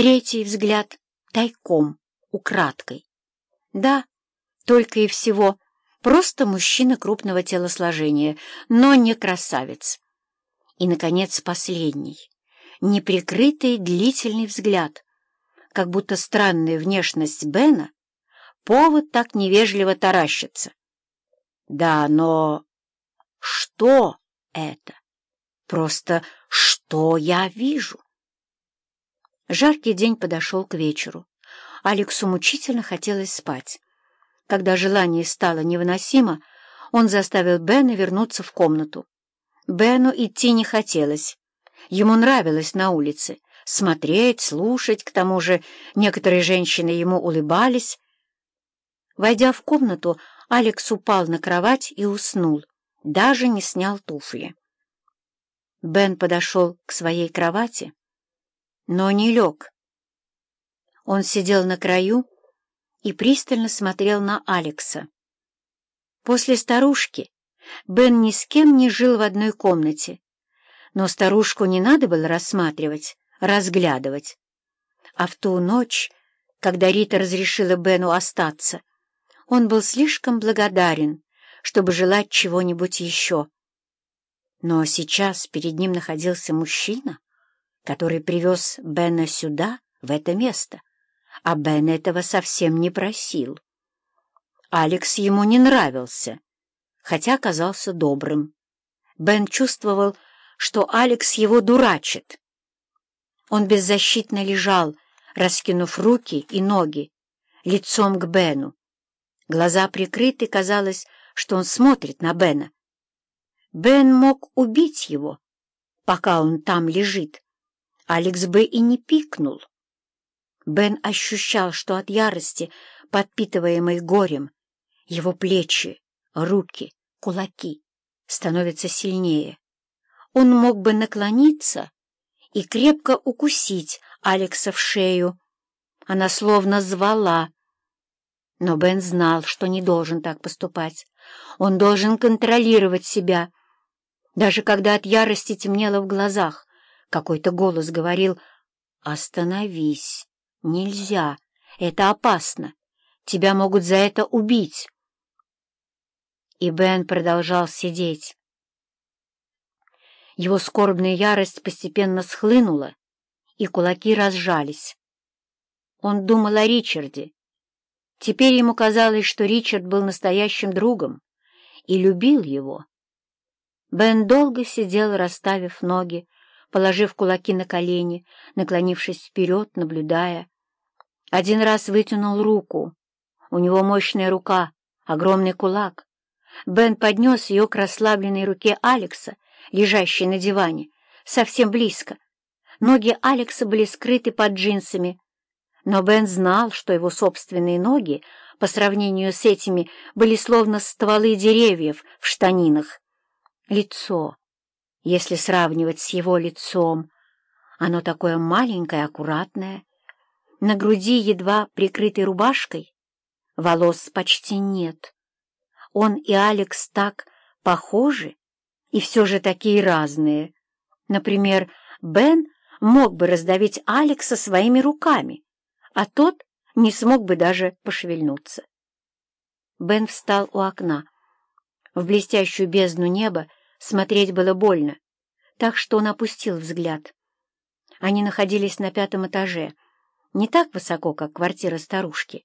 Третий взгляд — тайком, украдкой. Да, только и всего, просто мужчина крупного телосложения, но не красавец. И, наконец, последний, неприкрытый длительный взгляд, как будто странная внешность Бена — повод так невежливо таращиться. Да, но что это? Просто что я вижу? Жаркий день подошел к вечеру. Алексу мучительно хотелось спать. Когда желание стало невыносимо, он заставил Бена вернуться в комнату. Бену идти не хотелось. Ему нравилось на улице смотреть, слушать, к тому же некоторые женщины ему улыбались. Войдя в комнату, Алекс упал на кровать и уснул, даже не снял туфли. Бен подошел к своей кровати, но не лег. Он сидел на краю и пристально смотрел на Алекса. После старушки Бен ни с кем не жил в одной комнате, но старушку не надо было рассматривать, разглядывать. А в ту ночь, когда Рита разрешила Бену остаться, он был слишком благодарен, чтобы желать чего-нибудь еще. Но сейчас перед ним находился мужчина, который привез Бена сюда, в это место, а Бен этого совсем не просил. Алекс ему не нравился, хотя казался добрым. Бен чувствовал, что Алекс его дурачит. Он беззащитно лежал, раскинув руки и ноги, лицом к Бену. Глаза прикрыты, казалось, что он смотрит на Бена. Бен мог убить его, пока он там лежит, Алекс бы и не пикнул. Бен ощущал, что от ярости, подпитываемой горем, его плечи, руки, кулаки становятся сильнее. Он мог бы наклониться и крепко укусить Алекса в шею. Она словно звала. Но Бен знал, что не должен так поступать. Он должен контролировать себя. Даже когда от ярости темнело в глазах, какой-то голос говорил «Остановись! Нельзя! Это опасно! Тебя могут за это убить!» И Бен продолжал сидеть. Его скорбная ярость постепенно схлынула, и кулаки разжались. Он думал о Ричарде. Теперь ему казалось, что Ричард был настоящим другом и любил его. Бен долго сидел, расставив ноги, положив кулаки на колени, наклонившись вперед, наблюдая. Один раз вытянул руку. У него мощная рука, огромный кулак. Бен поднес ее к расслабленной руке Алекса, лежащей на диване, совсем близко. Ноги Алекса были скрыты под джинсами, но Бен знал, что его собственные ноги по сравнению с этими были словно стволы деревьев в штанинах. Лицо, если сравнивать с его лицом. Оно такое маленькое, аккуратное, на груди едва прикрытой рубашкой, волос почти нет. Он и Алекс так похожи и все же такие разные. Например, Бен мог бы раздавить Алекса своими руками, а тот не смог бы даже пошевельнуться. Бен встал у окна. В блестящую бездну неба Смотреть было больно, так что он опустил взгляд. Они находились на пятом этаже, не так высоко, как квартира старушки,